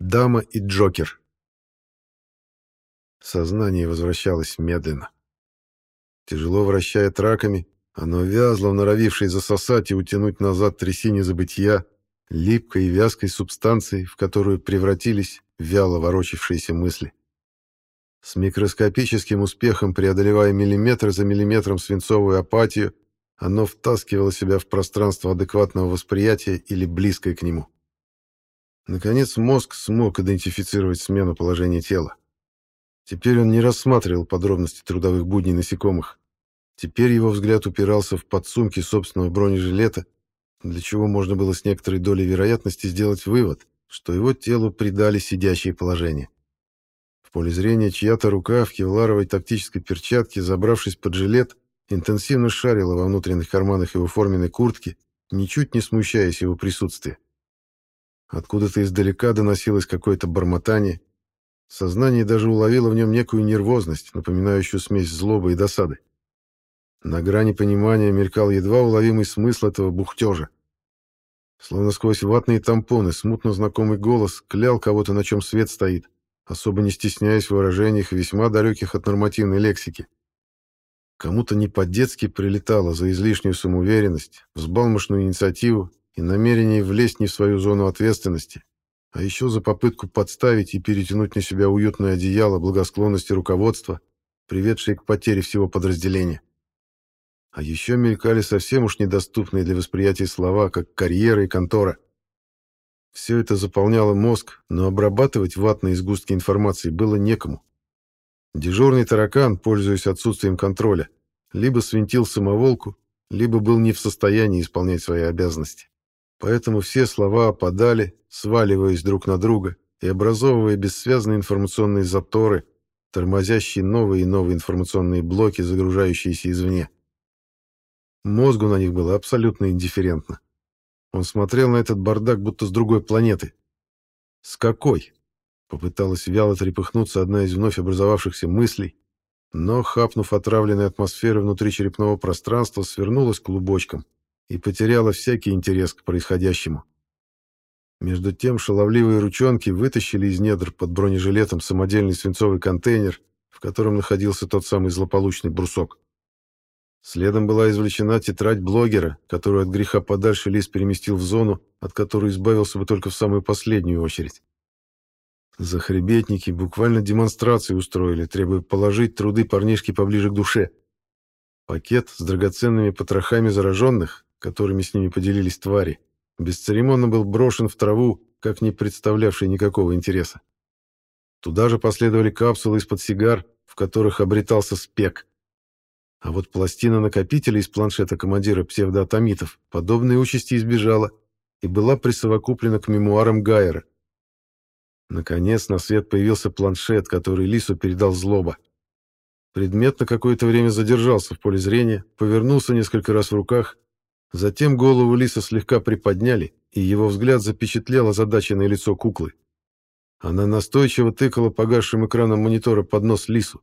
Дама и Джокер. Сознание возвращалось медленно. Тяжело вращая траками, оно вязло в норовившей засосать и утянуть назад трясине забытия, липкой и вязкой субстанцией, в которую превратились вяло ворочавшиеся мысли. С микроскопическим успехом преодолевая миллиметр за миллиметром свинцовую апатию, оно втаскивало себя в пространство адекватного восприятия или близкое к нему. Наконец мозг смог идентифицировать смену положения тела. Теперь он не рассматривал подробности трудовых будней насекомых. Теперь его взгляд упирался в подсумки собственного бронежилета, для чего можно было с некоторой долей вероятности сделать вывод, что его телу придали сидящее положение. В поле зрения чья-то рука в кевларовой тактической перчатке, забравшись под жилет, интенсивно шарила во внутренних карманах его форменной куртки, ничуть не смущаясь его присутствия. Откуда-то издалека доносилось какое-то бормотание. Сознание даже уловило в нем некую нервозность, напоминающую смесь злобы и досады. На грани понимания мелькал едва уловимый смысл этого бухтежа. Словно сквозь ватные тампоны смутно знакомый голос клял кого-то, на чем свет стоит особо не стесняясь в выражениях, весьма далеких от нормативной лексики. Кому-то не по-детски прилетало за излишнюю самоуверенность, взбалмошную инициативу и намерение влезть не в свою зону ответственности, а еще за попытку подставить и перетянуть на себя уютное одеяло благосклонности руководства, приведшее к потере всего подразделения. А еще мелькали совсем уж недоступные для восприятия слова, как карьера и контора — все это заполняло мозг, но обрабатывать ватные сгустки информации было некому. Дежурный таракан, пользуясь отсутствием контроля, либо свинтил самоволку, либо был не в состоянии исполнять свои обязанности. Поэтому все слова опадали, сваливаясь друг на друга и образовывая бессвязные информационные заторы, тормозящие новые и новые информационные блоки, загружающиеся извне. Мозгу на них было абсолютно индифферентно. Он смотрел на этот бардак, будто с другой планеты. «С какой?» Попыталась вяло трепыхнуться одна из вновь образовавшихся мыслей, но, хапнув отравленной атмосферы внутри черепного пространства, свернулась клубочком и потеряла всякий интерес к происходящему. Между тем шаловливые ручонки вытащили из недр под бронежилетом самодельный свинцовый контейнер, в котором находился тот самый злополучный брусок. Следом была извлечена тетрадь блогера, которую от греха подальше Лис переместил в зону, от которой избавился бы только в самую последнюю очередь. Захребетники буквально демонстрации устроили, требуя положить труды парнишки поближе к душе. Пакет с драгоценными потрохами зараженных, которыми с ними поделились твари, бесцеремонно был брошен в траву, как не представлявший никакого интереса. Туда же последовали капсулы из-под сигар, в которых обретался спек. А вот пластина накопителя из планшета командира псевдоатомитов подобной участи избежала и была присовокуплена к мемуарам Гайера. Наконец на свет появился планшет, который Лису передал злоба. Предмет на какое-то время задержался в поле зрения, повернулся несколько раз в руках, затем голову Лиса слегка приподняли, и его взгляд запечатлел озадаченное лицо куклы. Она настойчиво тыкала погасшим экраном монитора под нос Лису.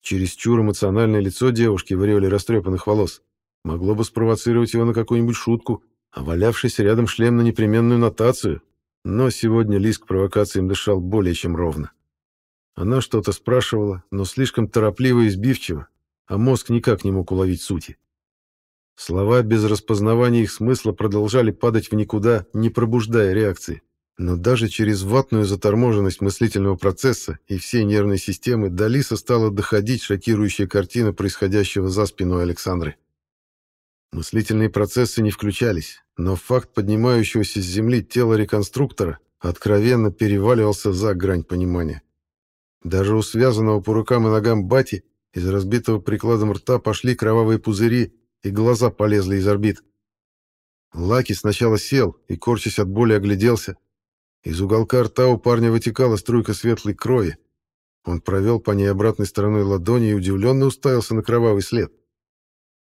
Чересчур эмоциональное лицо девушки в ореоле растрепанных волос могло бы спровоцировать его на какую-нибудь шутку, а валявшийся рядом шлем на непременную нотацию. Но сегодня Лис к провокациям дышал более чем ровно. Она что-то спрашивала, но слишком торопливо и сбивчиво, а мозг никак не мог уловить сути. Слова без распознавания их смысла продолжали падать в никуда, не пробуждая реакции. Но даже через ватную заторможенность мыслительного процесса и всей нервной системы до Лиса стала доходить шокирующая картина происходящего за спиной Александры. Мыслительные процессы не включались, но факт поднимающегося с земли тела реконструктора откровенно переваливался за грань понимания. Даже у связанного по рукам и ногам бати из разбитого прикладом рта пошли кровавые пузыри, и глаза полезли из орбит. Лаки сначала сел и, корчась от боли, огляделся, из уголка рта у парня вытекала струйка светлой крови. Он провел по ней обратной стороной ладони и удивленно уставился на кровавый след.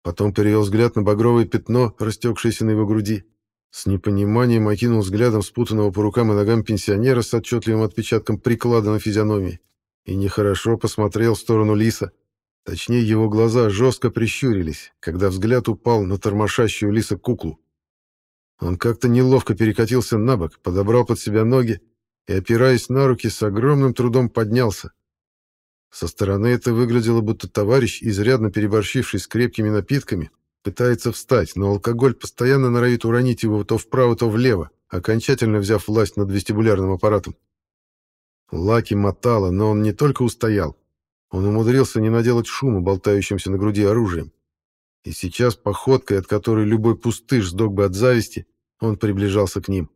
Потом перевел взгляд на багровое пятно, растекшееся на его груди. С непониманием окинул взглядом спутанного по рукам и ногам пенсионера с отчетливым отпечатком приклада на физиономии и нехорошо посмотрел в сторону Лиса. Точнее, его глаза жестко прищурились, когда взгляд упал на тормошащую Лиса куклу. Он как-то неловко перекатился на бок, подобрал под себя ноги и, опираясь на руки, с огромным трудом поднялся. Со стороны это выглядело, будто товарищ, изрядно переборщивший с крепкими напитками, пытается встать, но алкоголь постоянно норовит уронить его то вправо, то влево, окончательно взяв власть над вестибулярным аппаратом. Лаки мотало, но он не только устоял, он умудрился не наделать шума, болтающимся на груди оружием. И сейчас походкой, от которой любой пустыш сдох бы от зависти, он приближался к ним.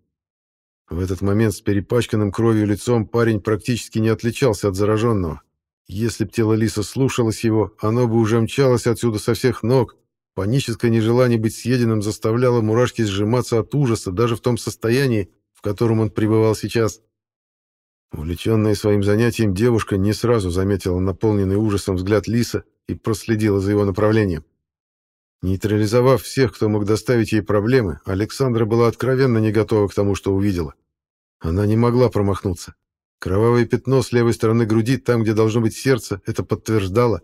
В этот момент с перепачканным кровью лицом парень практически не отличался от зараженного. Если б тело Лиса слушалось его, оно бы уже мчалось отсюда со всех ног. Паническое нежелание быть съеденным заставляло мурашки сжиматься от ужаса даже в том состоянии, в котором он пребывал сейчас. Увлеченная своим занятием, девушка не сразу заметила наполненный ужасом взгляд Лиса и проследила за его направлением. Нейтрализовав всех, кто мог доставить ей проблемы, Александра была откровенно не готова к тому, что увидела. Она не могла промахнуться. Кровавое пятно с левой стороны груди, там, где должно быть сердце, это подтверждало.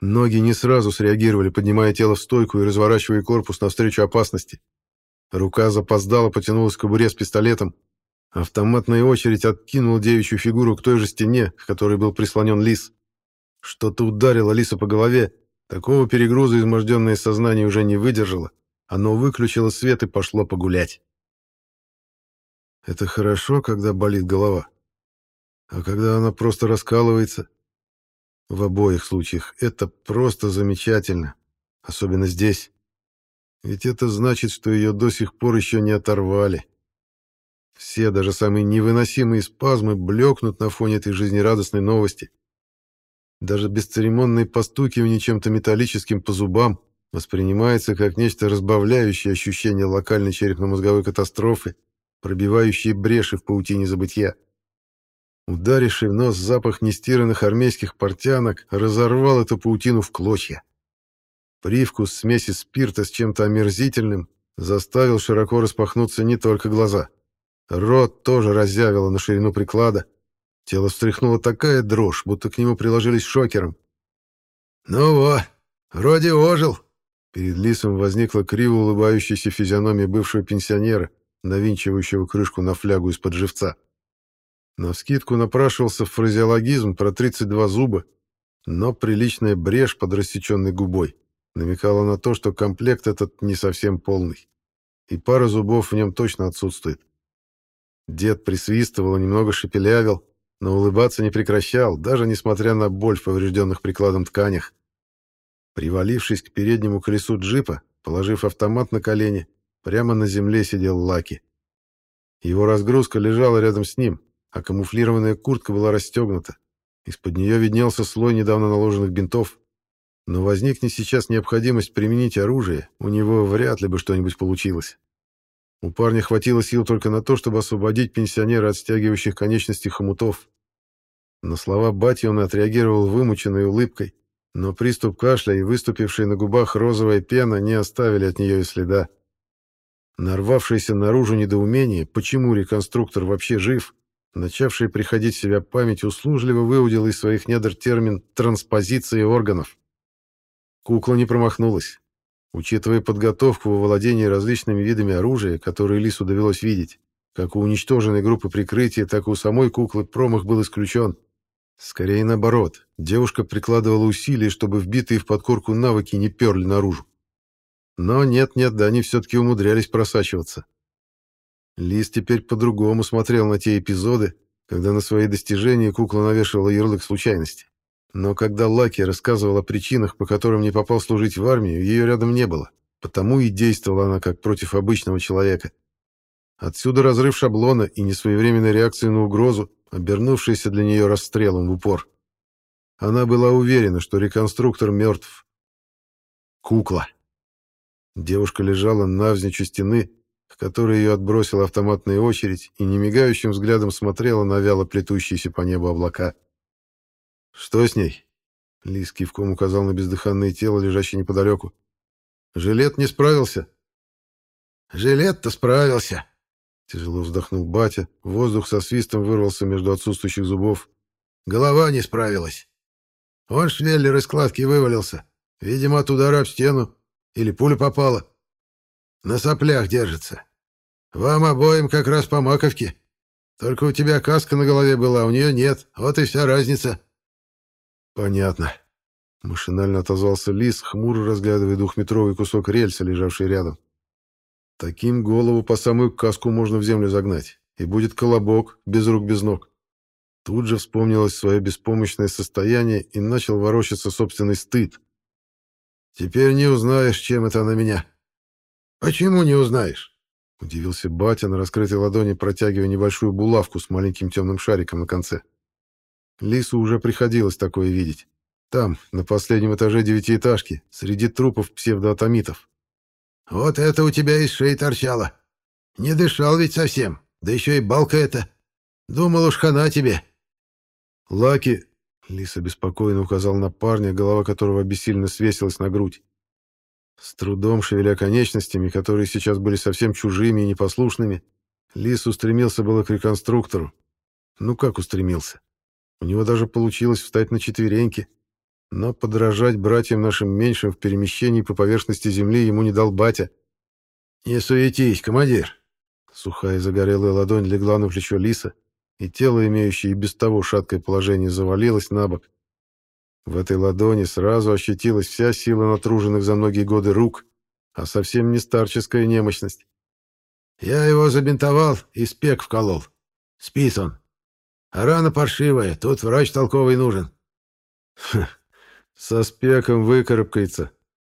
Ноги не сразу среагировали, поднимая тело в стойку и разворачивая корпус навстречу опасности. Рука запоздала, потянулась к кобуре с пистолетом. Автоматная очередь откинула девичью фигуру к той же стене, к которой был прислонен лис. Что-то ударило лиса по голове, Такого перегруза изможденное сознание уже не выдержало. Оно выключило свет и пошло погулять. Это хорошо, когда болит голова. А когда она просто раскалывается... В обоих случаях это просто замечательно. Особенно здесь. Ведь это значит, что ее до сих пор еще не оторвали. Все, даже самые невыносимые спазмы, блекнут на фоне этой жизнерадостной новости. Даже бесцеремонное постукивание чем-то металлическим по зубам воспринимается как нечто разбавляющее ощущение локальной черепно-мозговой катастрофы, пробивающее бреши в паутине забытья. Ударивший в нос запах нестиранных армейских портянок разорвал эту паутину в клочья. Привкус смеси спирта с чем-то омерзительным заставил широко распахнуться не только глаза. Рот тоже разъявило на ширину приклада, Тело встряхнуло такая дрожь, будто к нему приложились шокером. «Ну вот, вроде ожил!» Перед Лисом возникла криво улыбающаяся физиономия бывшего пенсионера, навинчивающего крышку на флягу из-под живца. Навскидку напрашивался фразеологизм про 32 зуба, но приличная брешь под рассеченной губой намекала на то, что комплект этот не совсем полный, и пара зубов в нем точно отсутствует. Дед присвистывал и немного шепелявил, но улыбаться не прекращал, даже несмотря на боль в поврежденных прикладом тканях. Привалившись к переднему колесу джипа, положив автомат на колени, прямо на земле сидел Лаки. Его разгрузка лежала рядом с ним, а камуфлированная куртка была расстегнута. Из-под нее виднелся слой недавно наложенных бинтов. Но возникнет сейчас необходимость применить оружие, у него вряд ли бы что-нибудь получилось. У парня хватило сил только на то, чтобы освободить пенсионера от стягивающих конечностей хомутов. На слова бати он отреагировал вымученной улыбкой, но приступ кашля и выступившая на губах розовая пена не оставили от нее и следа. Нарвавшееся наружу недоумение, почему реконструктор вообще жив, начавший приходить в себя память, услужливо выудил из своих недр термин «транспозиция органов». Кукла не промахнулась. Учитывая подготовку во владении различными видами оружия, которые Лису довелось видеть, как у уничтоженной группы прикрытия, так и у самой куклы промах был исключен. Скорее наоборот, девушка прикладывала усилия, чтобы вбитые в подкорку навыки не перли наружу. Но нет-нет, да они все-таки умудрялись просачиваться. Лис теперь по-другому смотрел на те эпизоды, когда на свои достижения кукла навешивала ярлык случайности. Но когда Лаки рассказывал о причинах, по которым не попал служить в армию, ее рядом не было, потому и действовала она как против обычного человека. Отсюда разрыв шаблона и несвоевременная реакция на угрозу, обернувшаяся для нее расстрелом в упор. Она была уверена, что реконструктор мертв. Кукла. Девушка лежала навзничь у стены, к которой ее отбросила автоматная очередь, и немигающим взглядом смотрела на вяло плетущиеся по небу облака. «Что с ней?» Лис кивком указал на бездыханное тело, лежащее неподалеку. «Жилет не справился?» «Жилет-то справился», Тяжело вздохнул батя, воздух со свистом вырвался между отсутствующих зубов. Голова не справилась. Он швеллер из складки вывалился. Видимо, от удара об стену. Или пуля попала. На соплях держится. Вам обоим как раз по маковке. Только у тебя каска на голове была, а у нее нет. Вот и вся разница». «Понятно», — машинально отозвался Лис, хмуро разглядывая двухметровый кусок рельса, лежавший рядом. «Таким голову по самую каску можно в землю загнать, и будет колобок, без рук, без ног». Тут же вспомнилось свое беспомощное состояние и начал ворочаться собственный стыд. «Теперь не узнаешь, чем это на меня». «Почему не узнаешь?» — удивился батя на раскрытой ладони, протягивая небольшую булавку с маленьким темным шариком на конце. Лису уже приходилось такое видеть. Там, на последнем этаже девятиэтажки, среди трупов псевдоатомитов. «Вот это у тебя из шеи торчало. Не дышал ведь совсем, да еще и балка эта. Думал уж хана тебе». «Лаки...» — Лиса беспокойно указал на парня, голова которого бессильно свесилась на грудь. С трудом шевеля конечностями, которые сейчас были совсем чужими и непослушными, Лис устремился было к реконструктору. Ну как устремился? У него даже получилось встать на четвереньки, но подражать братьям нашим меньшим в перемещении по поверхности земли ему не дал батя. «Не суетись, командир!» Сухая загорелая ладонь легла на плечо Лиса, и тело, имеющее и без того шаткое положение, завалилось на бок. В этой ладони сразу ощутилась вся сила натруженных за многие годы рук, а совсем не старческая немощность. «Я его забинтовал и спек вколол. Спит он. А рана паршивая, тут врач толковый нужен. со спеком выкарабкается,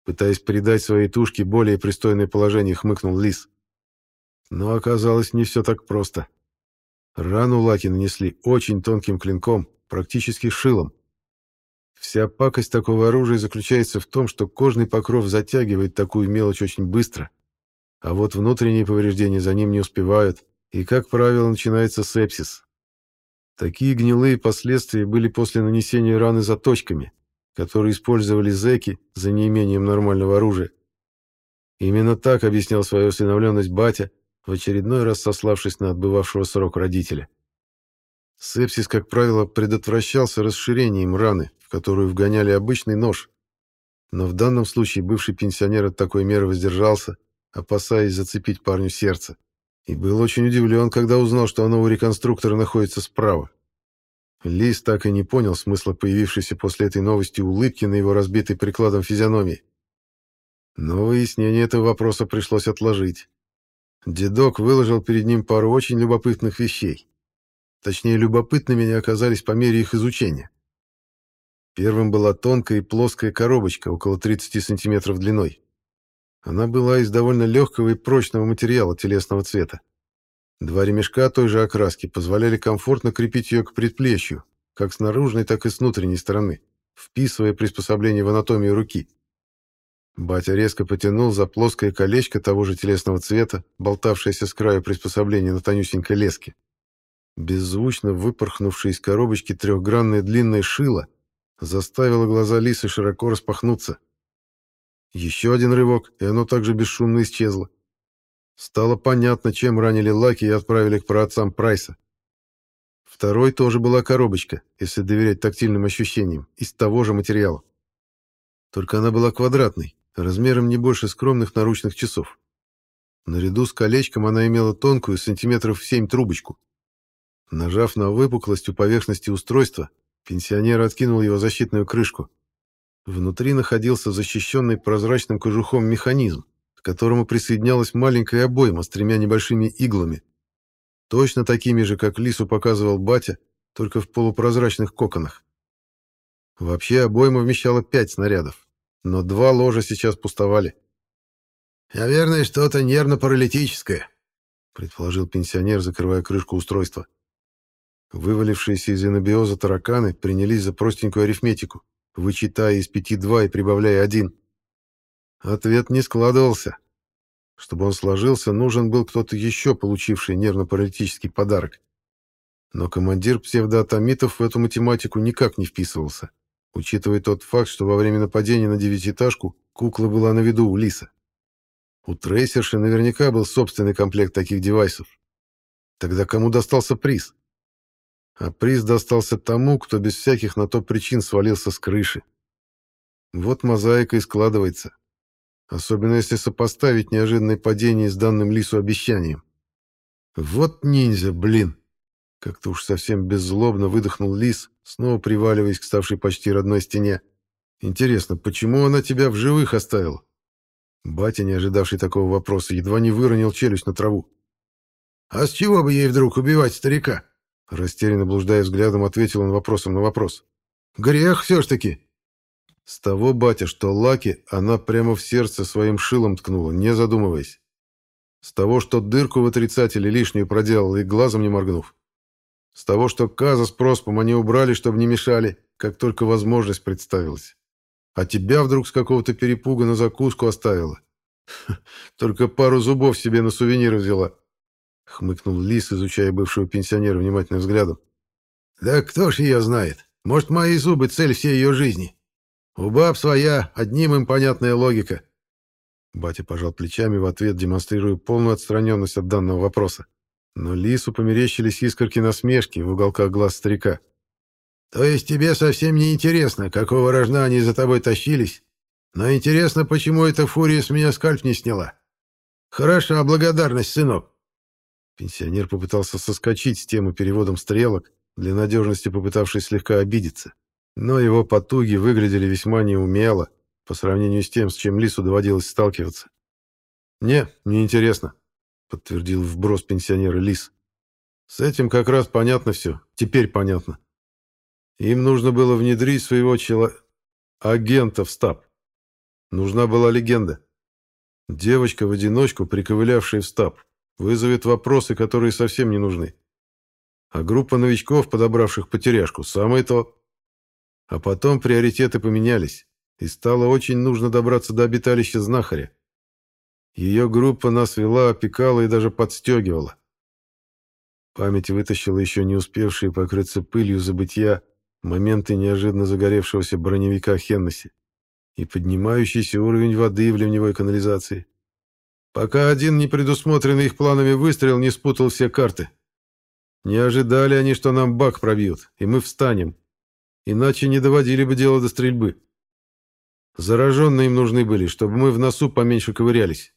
пытаясь придать своей тушке более пристойное положение, хмыкнул лис. Но оказалось не все так просто. Рану Лаки нанесли очень тонким клинком, практически шилом. Вся пакость такого оружия заключается в том, что кожный покров затягивает такую мелочь очень быстро, а вот внутренние повреждения за ним не успевают, и, как правило, начинается сепсис. Такие гнилые последствия были после нанесения раны заточками, которые использовали зэки за неимением нормального оружия. Именно так объяснял свою усыновленность батя, в очередной раз сославшись на отбывавшего срок родителя. Сепсис, как правило, предотвращался расширением раны, в которую вгоняли обычный нож. Но в данном случае бывший пенсионер от такой меры воздержался, опасаясь зацепить парню сердце и был очень удивлен, когда узнал, что оно у реконструктора находится справа. Лис так и не понял смысла появившейся после этой новости улыбки на его разбитой прикладом физиономии. Но выяснение этого вопроса пришлось отложить. Дедок выложил перед ним пару очень любопытных вещей. Точнее, любопытными они оказались по мере их изучения. Первым была тонкая и плоская коробочка, около 30 сантиметров длиной. Она была из довольно легкого и прочного материала телесного цвета. Два ремешка той же окраски позволяли комфортно крепить ее к предплечью, как с наружной, так и с внутренней стороны, вписывая приспособление в анатомию руки. Батя резко потянул за плоское колечко того же телесного цвета, болтавшееся с краю приспособления на тонюсенькой леске. Беззвучно выпорхнувшее из коробочки трехгранное длинное шило заставило глаза лисы широко распахнуться. Еще один рывок, и оно также бесшумно исчезло. Стало понятно, чем ранили Лаки и отправили к праотцам Прайса. Второй тоже была коробочка, если доверять тактильным ощущениям, из того же материала. Только она была квадратной, размером не больше скромных наручных часов. Наряду с колечком она имела тонкую, сантиметров в семь трубочку. Нажав на выпуклость у поверхности устройства, пенсионер откинул его защитную крышку Внутри находился защищенный прозрачным кожухом механизм, к которому присоединялась маленькая обойма с тремя небольшими иглами. Точно такими же, как Лису показывал батя, только в полупрозрачных коконах. Вообще обойма вмещала пять снарядов, но два ложа сейчас пустовали. «Наверное, что-то нервно-паралитическое», — предположил пенсионер, закрывая крышку устройства. Вывалившиеся из анабиоза тараканы принялись за простенькую арифметику вычитая из пяти два и прибавляя один. Ответ не складывался. Чтобы он сложился, нужен был кто-то еще, получивший нервно-паралитический подарок. Но командир псевдоатомитов в эту математику никак не вписывался, учитывая тот факт, что во время нападения на девятиэтажку кукла была на виду у Лиса. У трейсерши наверняка был собственный комплект таких девайсов. Тогда кому достался приз? А приз достался тому, кто без всяких на то причин свалился с крыши. Вот мозаика и складывается. Особенно если сопоставить неожиданное падение с данным Лису обещанием. Вот ниндзя, блин. Как-то уж совсем беззлобно выдохнул лис, снова приваливаясь к ставшей почти родной стене. Интересно, почему она тебя в живых оставила? Батя, не ожидавший такого вопроса, едва не выронил челюсть на траву. «А с чего бы ей вдруг убивать старика?» Растерянно блуждая взглядом, ответил он вопросом на вопрос. «Грех все ж таки». С того, батя, что Лаки она прямо в сердце своим шилом ткнула, не задумываясь. С того, что дырку в отрицателе лишнюю проделала и глазом не моргнув. С того, что Каза с Проспом они убрали, чтобы не мешали, как только возможность представилась. А тебя вдруг с какого-то перепуга на закуску оставила. Только пару зубов себе на сувенир взяла. Хмыкнул Лис, изучая бывшего пенсионера внимательным взглядом. «Да кто ж ее знает? Может, мои зубы — цель всей ее жизни? У баб своя, одним им понятная логика». Батя пожал плечами в ответ, демонстрируя полную отстраненность от данного вопроса. Но Лису померещились искорки насмешки в уголках глаз старика. «То есть тебе совсем не интересно, какого рожна они за тобой тащились? Но интересно, почему эта фурия с меня скальп не сняла? Хороша благодарность, сынок. Пенсионер попытался соскочить с темы переводом стрелок, для надежности попытавшись слегка обидеться. Но его потуги выглядели весьма неумело по сравнению с тем, с чем Лису доводилось сталкиваться. «Не, неинтересно», — подтвердил вброс пенсионера Лис. «С этим как раз понятно все. Теперь понятно. Им нужно было внедрить своего чело... агента в стаб. Нужна была легенда. Девочка в одиночку, приковылявшая в стаб, вызовет вопросы, которые совсем не нужны. А группа новичков, подобравших потеряшку, самое то. А потом приоритеты поменялись, и стало очень нужно добраться до обиталища знахаря. Ее группа нас вела, опекала и даже подстегивала. Память вытащила еще не успевшие покрыться пылью забытья моменты неожиданно загоревшегося броневика Хеннесси и поднимающийся уровень воды в ливневой канализации пока один непредусмотренный их планами выстрел не спутал все карты. Не ожидали они, что нам бак пробьют, и мы встанем. Иначе не доводили бы дело до стрельбы. Зараженные им нужны были, чтобы мы в носу поменьше ковырялись.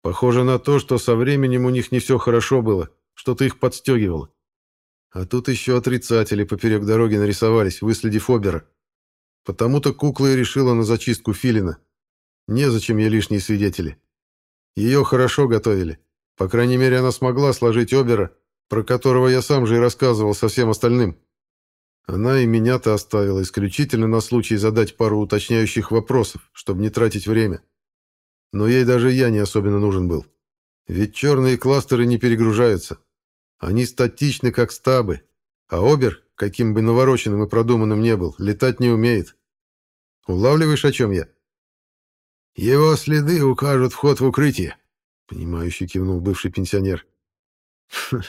Похоже на то, что со временем у них не все хорошо было, что-то их подстегивало. А тут еще отрицатели поперек дороги нарисовались, выследив Обера. Потому-то кукла и решила на зачистку Филина. Незачем ей лишние свидетели. Ее хорошо готовили. По крайней мере, она смогла сложить Обера, про которого я сам же и рассказывал со всем остальным. Она и меня-то оставила исключительно на случай задать пару уточняющих вопросов, чтобы не тратить время. Но ей даже я не особенно нужен был. Ведь черные кластеры не перегружаются. Они статичны, как стабы. А Обер, каким бы навороченным и продуманным не был, летать не умеет. Улавливаешь, о чем я? Его следы укажут вход в укрытие, понимающий кивнул бывший пенсионер.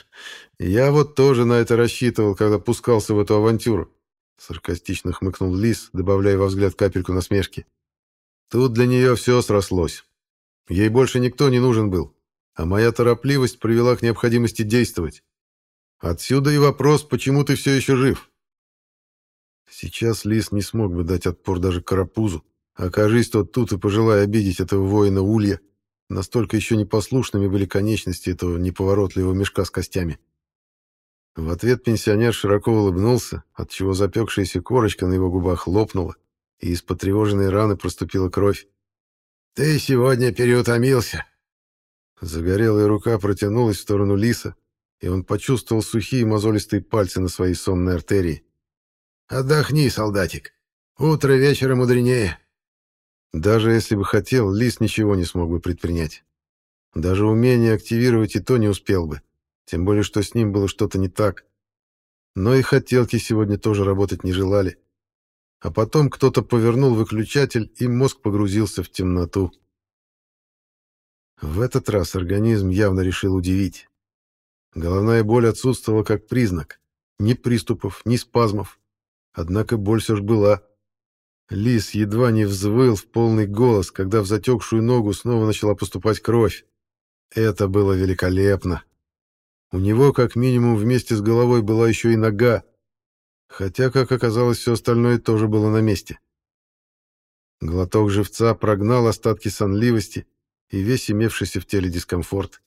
Я вот тоже на это рассчитывал, когда пускался в эту авантюру, саркастично хмыкнул Лис, добавляя во взгляд капельку насмешки. Тут для нее все срослось. Ей больше никто не нужен был, а моя торопливость привела к необходимости действовать. Отсюда и вопрос, почему ты все еще жив? Сейчас Лис не смог бы дать отпор даже карапузу, Окажись тот тут и пожелая обидеть этого воина Улья, настолько еще непослушными были конечности этого неповоротливого мешка с костями. В ответ пенсионер широко улыбнулся, отчего запекшаяся корочка на его губах лопнула, и из потревоженной раны проступила кровь. «Ты сегодня переутомился!» Загорелая рука протянулась в сторону лиса, и он почувствовал сухие мозолистые пальцы на своей сонной артерии. «Отдохни, солдатик. Утро вечера мудренее. Даже если бы хотел, Лис ничего не смог бы предпринять. Даже умение активировать и то не успел бы, тем более, что с ним было что-то не так. Но и хотелки сегодня тоже работать не желали. А потом кто-то повернул выключатель, и мозг погрузился в темноту. В этот раз организм явно решил удивить. Головная боль отсутствовала как признак. Ни приступов, ни спазмов. Однако боль все ж была. Лис едва не взвыл в полный голос, когда в затекшую ногу снова начала поступать кровь. Это было великолепно. У него, как минимум, вместе с головой была еще и нога, хотя, как оказалось, все остальное тоже было на месте. Глоток живца прогнал остатки сонливости и весь имевшийся в теле дискомфорт.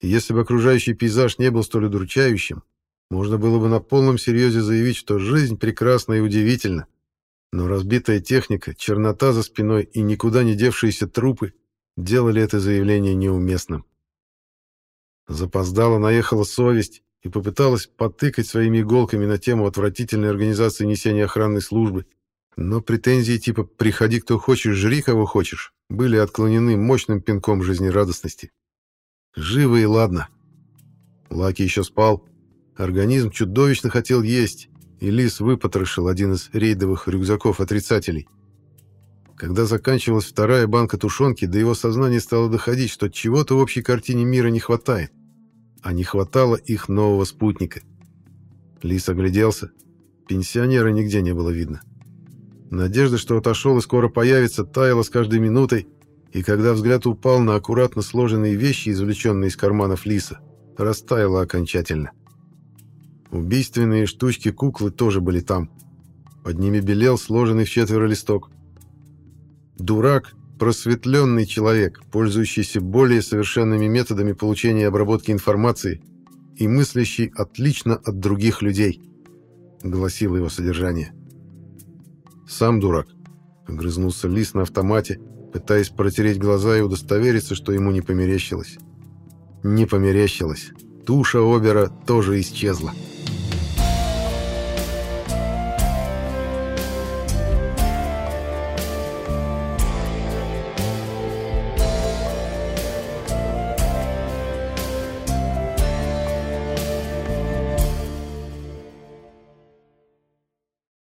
И если бы окружающий пейзаж не был столь удручающим, Можно было бы на полном серьезе заявить, что жизнь прекрасна и удивительна. Но разбитая техника, чернота за спиной и никуда не девшиеся трупы делали это заявление неуместным. Запоздала наехала совесть и попыталась потыкать своими иголками на тему отвратительной организации несения охранной службы, но претензии типа «приходи кто хочешь, жри кого хочешь» были отклонены мощным пинком жизнерадостности. Живо и ладно. Лаки еще спал. Организм чудовищно хотел есть, и Лис выпотрошил один из рейдовых рюкзаков отрицателей. Когда заканчивалась вторая банка тушенки, до его сознания стало доходить, что чего-то в общей картине мира не хватает. А не хватало их нового спутника. Лис огляделся. Пенсионера нигде не было видно. Надежда, что отошел и скоро появится, таяла с каждой минутой, и когда взгляд упал на аккуратно сложенные вещи, извлеченные из карманов Лиса, растаяла окончательно. Убийственные штучки куклы тоже были там. Под ними белел сложенный в четверо листок. Дурак — просветленный человек, пользующийся более совершенными методами получения и обработки информации и мыслящий отлично от других людей, гласило его содержание. «Сам дурак», — огрызнулся Лис на автомате, пытаясь протереть глаза и удостовериться, что ему не померещилось. Не померещилось. Туша Обера тоже исчезла.